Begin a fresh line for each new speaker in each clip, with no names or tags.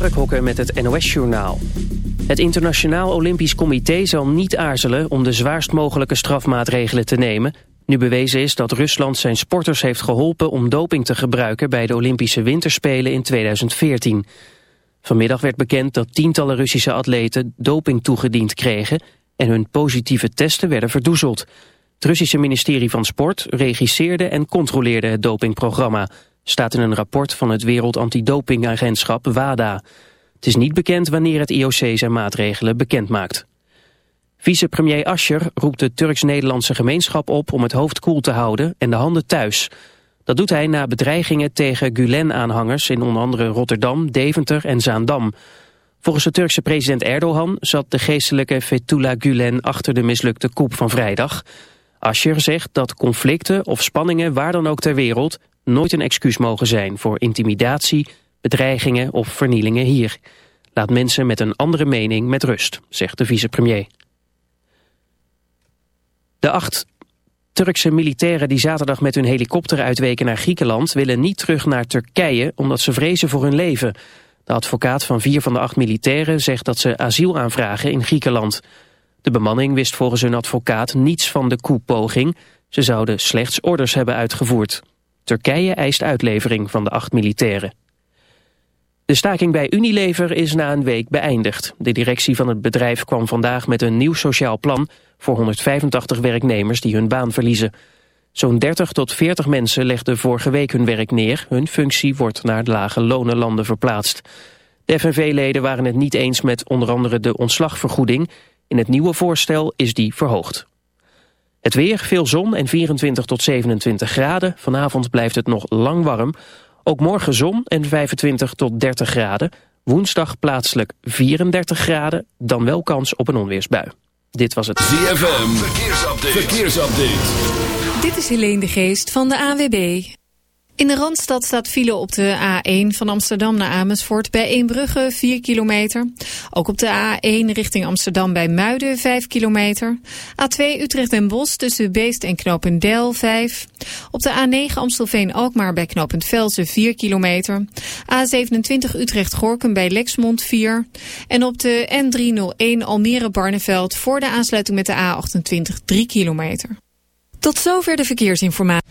Mark Hokker met het NOS-journaal. Het Internationaal Olympisch Comité zal niet aarzelen om de zwaarst mogelijke strafmaatregelen te nemen... nu bewezen is dat Rusland zijn sporters heeft geholpen om doping te gebruiken... bij de Olympische Winterspelen in 2014. Vanmiddag werd bekend dat tientallen Russische atleten doping toegediend kregen... en hun positieve testen werden verdoezeld. Het Russische ministerie van Sport regisseerde en controleerde het dopingprogramma staat in een rapport van het Wereld Antidopingagentschap WADA. Het is niet bekend wanneer het IOC zijn maatregelen bekendmaakt. Vicepremier Ascher roept de Turks-Nederlandse gemeenschap op om het hoofd koel te houden en de handen thuis. Dat doet hij na bedreigingen tegen Gulen-aanhangers in onder andere Rotterdam, Deventer en Zaandam. Volgens de Turkse president Erdogan zat de geestelijke Fethullah Gulen achter de mislukte coup van vrijdag. Ascher zegt dat conflicten of spanningen waar dan ook ter wereld nooit een excuus mogen zijn voor intimidatie, bedreigingen of vernielingen hier. Laat mensen met een andere mening met rust, zegt de vicepremier. De acht Turkse militairen die zaterdag met hun helikopter uitweken naar Griekenland... willen niet terug naar Turkije omdat ze vrezen voor hun leven. De advocaat van vier van de acht militairen zegt dat ze asiel aanvragen in Griekenland. De bemanning wist volgens hun advocaat niets van de koepoging. Ze zouden slechts orders hebben uitgevoerd. Turkije eist uitlevering van de acht militairen. De staking bij Unilever is na een week beëindigd. De directie van het bedrijf kwam vandaag met een nieuw sociaal plan... voor 185 werknemers die hun baan verliezen. Zo'n 30 tot 40 mensen legden vorige week hun werk neer. Hun functie wordt naar lage lonenlanden verplaatst. De FNV-leden waren het niet eens met onder andere de ontslagvergoeding. In het nieuwe voorstel is die verhoogd. Het weer, veel zon en 24 tot 27 graden. Vanavond blijft het nog lang warm. Ook morgen zon en 25 tot 30 graden. Woensdag plaatselijk 34 graden, dan wel kans op een onweersbui. Dit was het
ZFM, verkeersupdate. verkeersupdate.
Dit is Helene de Geest van de AWB. In de Randstad staat file op de A1 van Amsterdam naar Amersfoort bij Eembrugge 4 kilometer. Ook op de A1 richting Amsterdam bij Muiden 5 kilometer. A2 Utrecht en Bos tussen Beest en Knopendel 5. Op de A9 Amstelveen-Alkmaar bij Knopend Velsen 4 kilometer. A27 Utrecht-Gorkum bij Lexmond 4. En op de N301 Almere-Barneveld voor de aansluiting met de A28 3 kilometer. Tot zover de verkeersinformatie.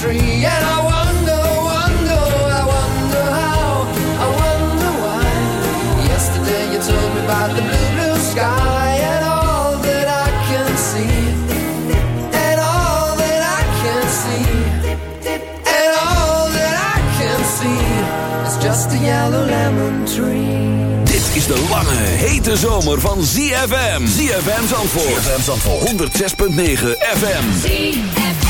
tree. And I wonder, wonder, I wonder how, I wonder why. Yesterday you told me about the blue, blue sky. And all that I can see. And all that I can see. And all that I can see is just a yellow lemon tree.
Dit is de lange, hete zomer van ZFM. ZFM Zandvoort. ZFM Zandvoort. 106.9 FM.
I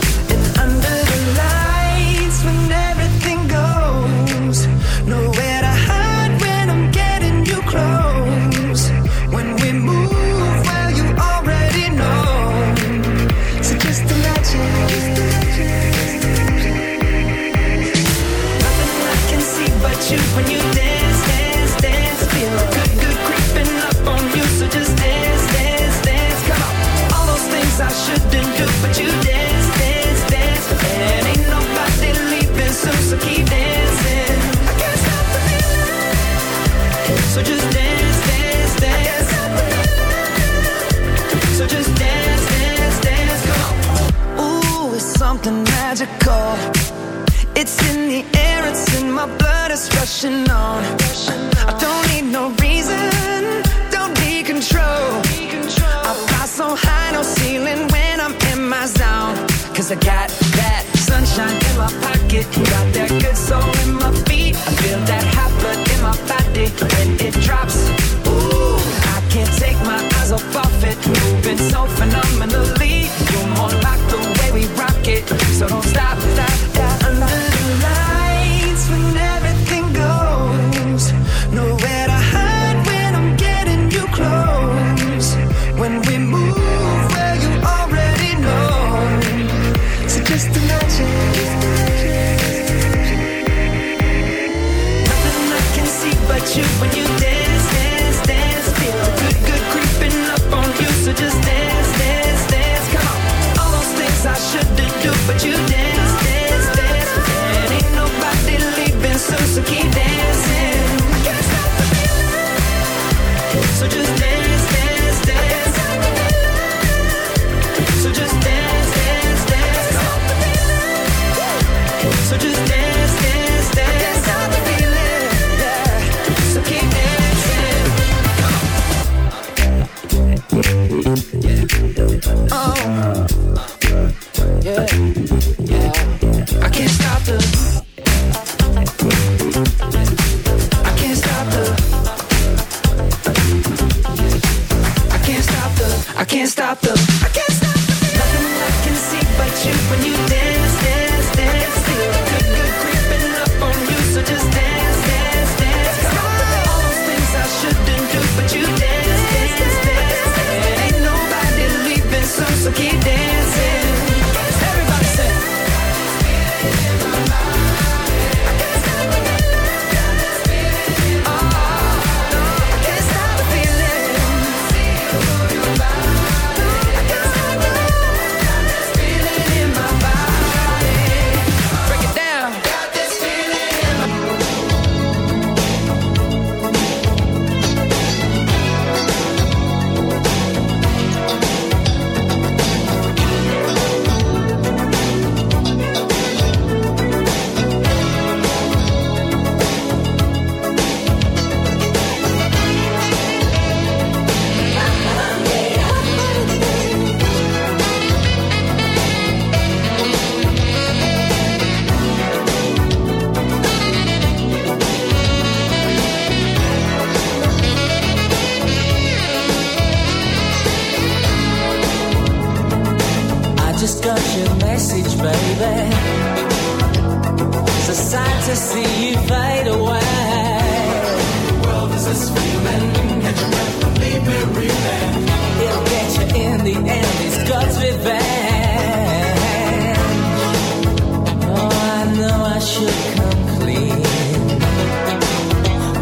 should come clean,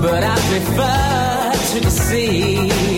but I prefer to deceive.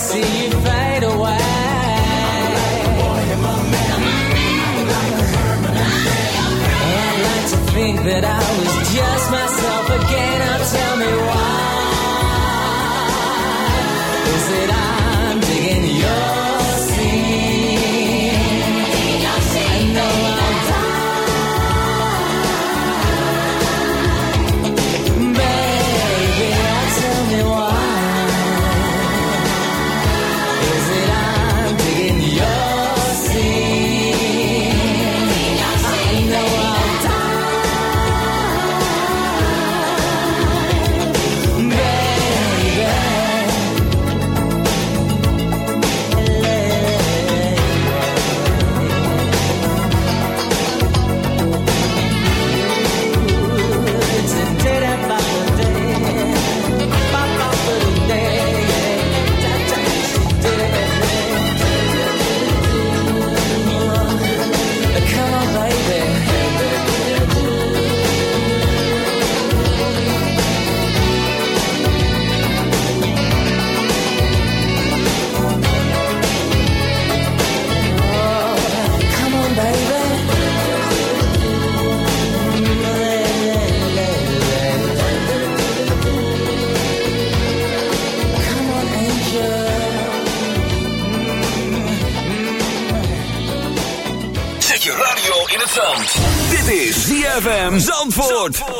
see you fade away. I like to think that I was just myself again.
Zandvoort.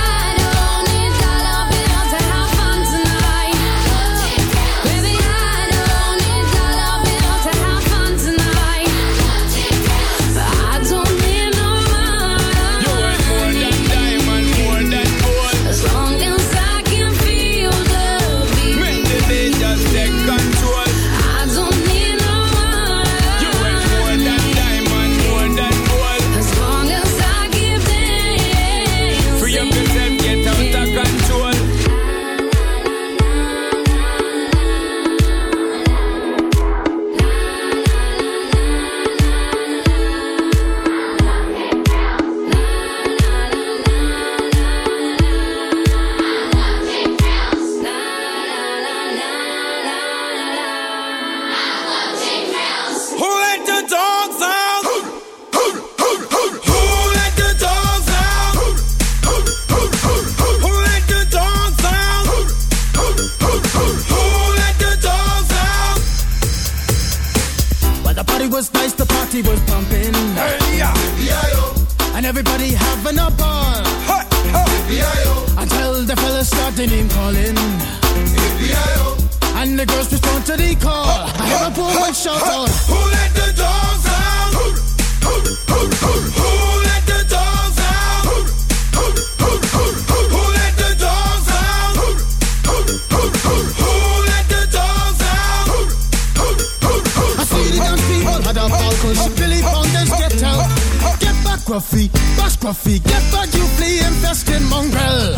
Buffy, Bosh Buffy, get
back, you flea infested mongrel.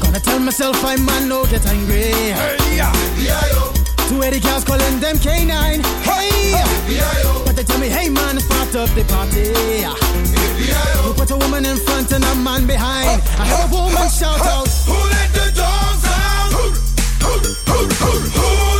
Gonna tell myself I man, no get angry. Hey, yeah, yeah, Two Eddie girls calling them K9. Hey, hey but they tell me, hey man, start up the party. You put a woman in front and a man behind. I have a woman shout out.
Who let the dogs out? Who, who, who,
who, who?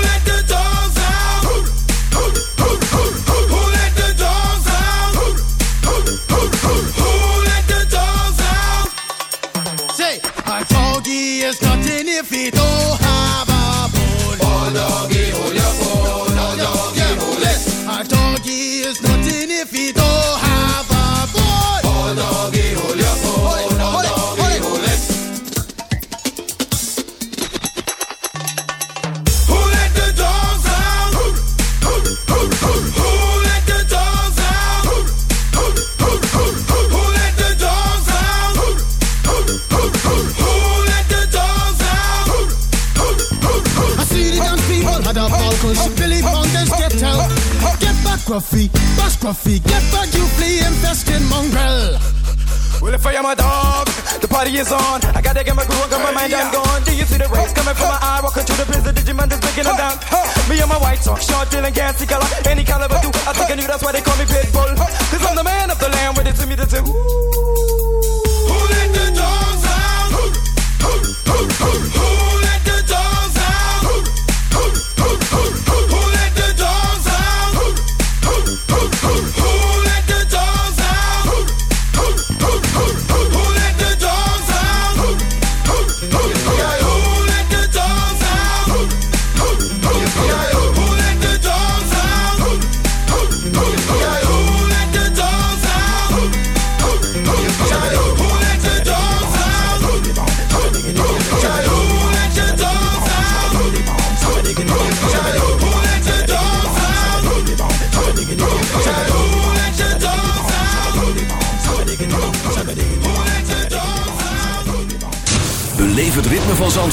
Gruffy, get back, you flea infested mongrel.
Well, if I am a dog, the party is on. I gotta get my groove on, got my mind, I'm gone. Do you see the rays coming from my eye? Walking through the prison, Digimon is breaking them down. Me and my white talk, short, dealing, gassy color, any caliber do. I think I knew that's why they call me Pitbull. Cause I'm the man of the land, with it to me, the two.